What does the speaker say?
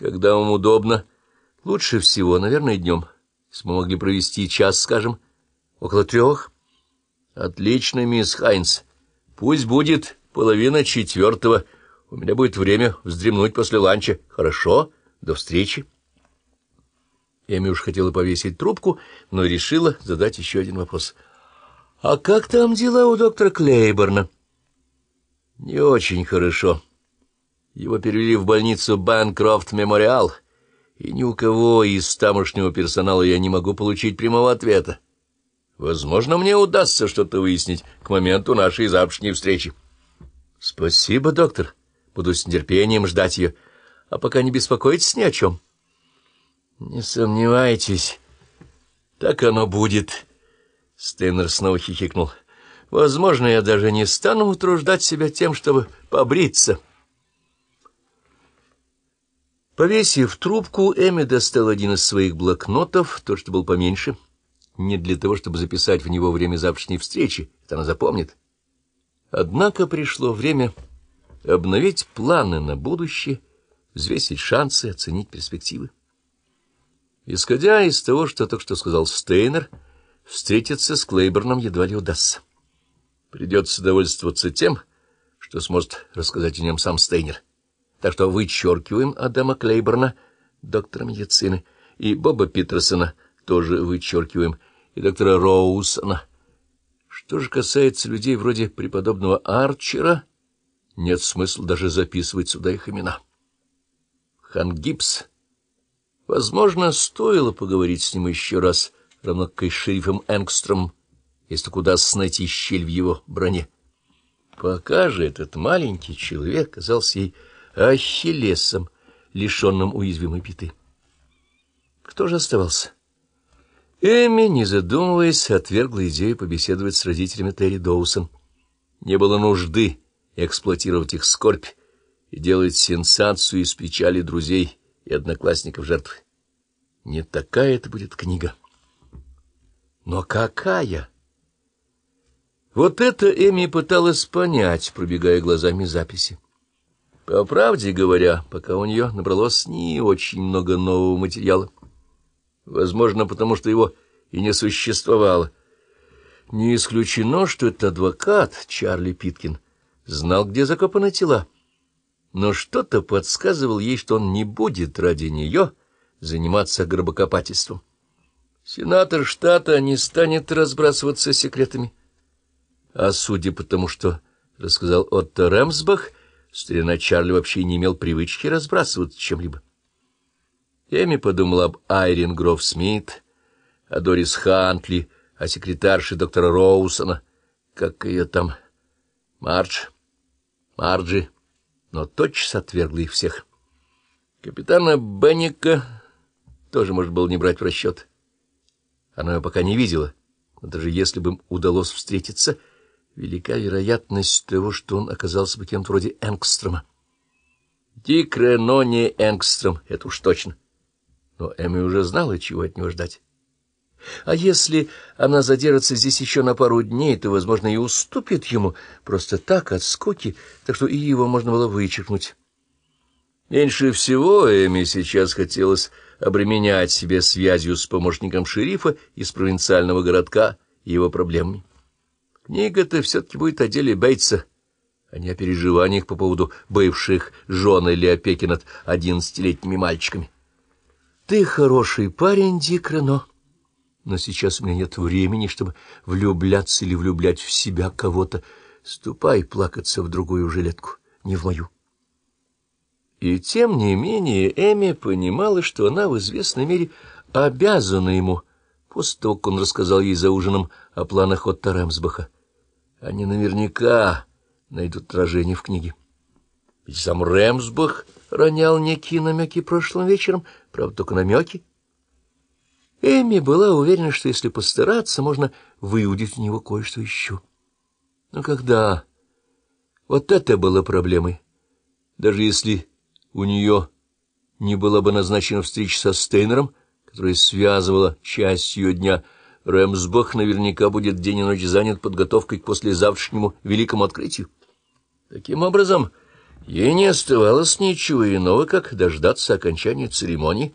Когда вам удобно? Лучше всего, наверное, днем. Если мы могли провести час, скажем, около трех. Отлично, мисс Хайнс. Пусть будет половина четвертого. У меня будет время вздремнуть после ланча. Хорошо? До встречи. Эми уж хотела повесить трубку, но решила задать еще один вопрос. — А как там дела у доктора Клейборна? — Не очень хорошо. Его перевели в больницу Бэнкрофт Мемориал, и ни у кого из тамошнего персонала я не могу получить прямого ответа. Возможно, мне удастся что-то выяснить к моменту нашей завтрашней встречи. — Спасибо, доктор. Буду с нетерпением ждать ее. А пока не беспокойтесь ни о чем. — Не сомневайтесь. Так оно будет. Стейнер снова хихикнул. — Возможно, я даже не стану утруждать себя тем, чтобы побриться. — Повесив трубку, Эми достал один из своих блокнотов, то, что был поменьше, не для того, чтобы записать в него время завтрашней встречи, это она запомнит. Однако пришло время обновить планы на будущее, взвесить шансы, оценить перспективы. Исходя из того, что только что сказал Стейнер, встретиться с Клейберном едва ли удастся. Придется довольствоваться тем, что сможет рассказать о нем сам Стейнер — так что вычеркиваем Адама Клейборна, доктора медицины, и Боба Питерсона тоже вычеркиваем, и доктора Роусона. Что же касается людей вроде преподобного Арчера, нет смысла даже записывать сюда их имена. Хан Гибс. Возможно, стоило поговорить с ним еще раз, равно как и шерифом Энгстром, если только удастся найти щель в его броне. Пока же этот маленький человек казался ей Ахиллесом, лишенным уязвимой пяты. Кто же оставался? Эми, не задумываясь, отвергла идею побеседовать с родителями Терри Доусон. Не было нужды эксплуатировать их скорбь и делать сенсацию из печали друзей и одноклассников жертвы. Не такая это будет книга. Но какая? Вот это Эми пыталась понять, пробегая глазами записи. По правде говоря, пока у нее набралось не очень много нового материала. Возможно, потому что его и не существовало. Не исключено, что этот адвокат, Чарли Питкин, знал, где закопаны тела. Но что-то подсказывал ей, что он не будет ради нее заниматься гробокопательством. Сенатор штата не станет разбрасываться секретами. А судя по тому, что рассказал Отто Рэмсбах, Старина Чарли вообще не имел привычки разбрасываться чем-либо. Эми подумала об Айрин Гроф Смит, о Дорис Хантли, о секретарше доктора Роусона, как ее там, Мардж, Марджи, но тотчас отвергла их всех. Капитана Бенника тоже, может, было не брать в расчет. Она его пока не видела, но даже если бы им удалось встретиться — велика вероятность того, что он оказался бы кем-то вроде Энгстрома. Дик Рено не Энгстром, это уж точно. Но Эми уже знала, чего от него ждать. А если она задержится здесь еще на пару дней, то, возможно, и уступит ему просто так, от скуки, так что и его можно было вычеркнуть. Меньше всего Эми сейчас хотелось обременять себе связью с помощником шерифа из провинциального городка и его проблемами. Книга-то все-таки будет о деле Бейтса, а не о переживаниях по поводу бывших жен или опеки над одиннадцатилетними мальчиками. Ты хороший парень, Дик Рено, но сейчас у меня нет времени, чтобы влюбляться или влюблять в себя кого-то. Ступай плакаться в другую жилетку, не в мою. И тем не менее Эми понимала, что она в известной мере обязана ему, после того, как он рассказал ей за ужином о планах Отто Рэмсбаха. Они наверняка найдут отражение в книге. Ведь сам Рэмсбах ронял некие намеки прошлым вечером, правда, только намеки. Эми была уверена, что если постараться, можно выудить у него кое-что еще. Но когда... Вот это было проблемой. Даже если у нее не была бы назначена встреча со Стейнером, которая связывала часть ее дня Рэмсбах наверняка будет день и ночь занят подготовкой к послезавтрашнему великому открытию. Таким образом, Ей не оставалось ничего иного, как дождаться окончания церемонии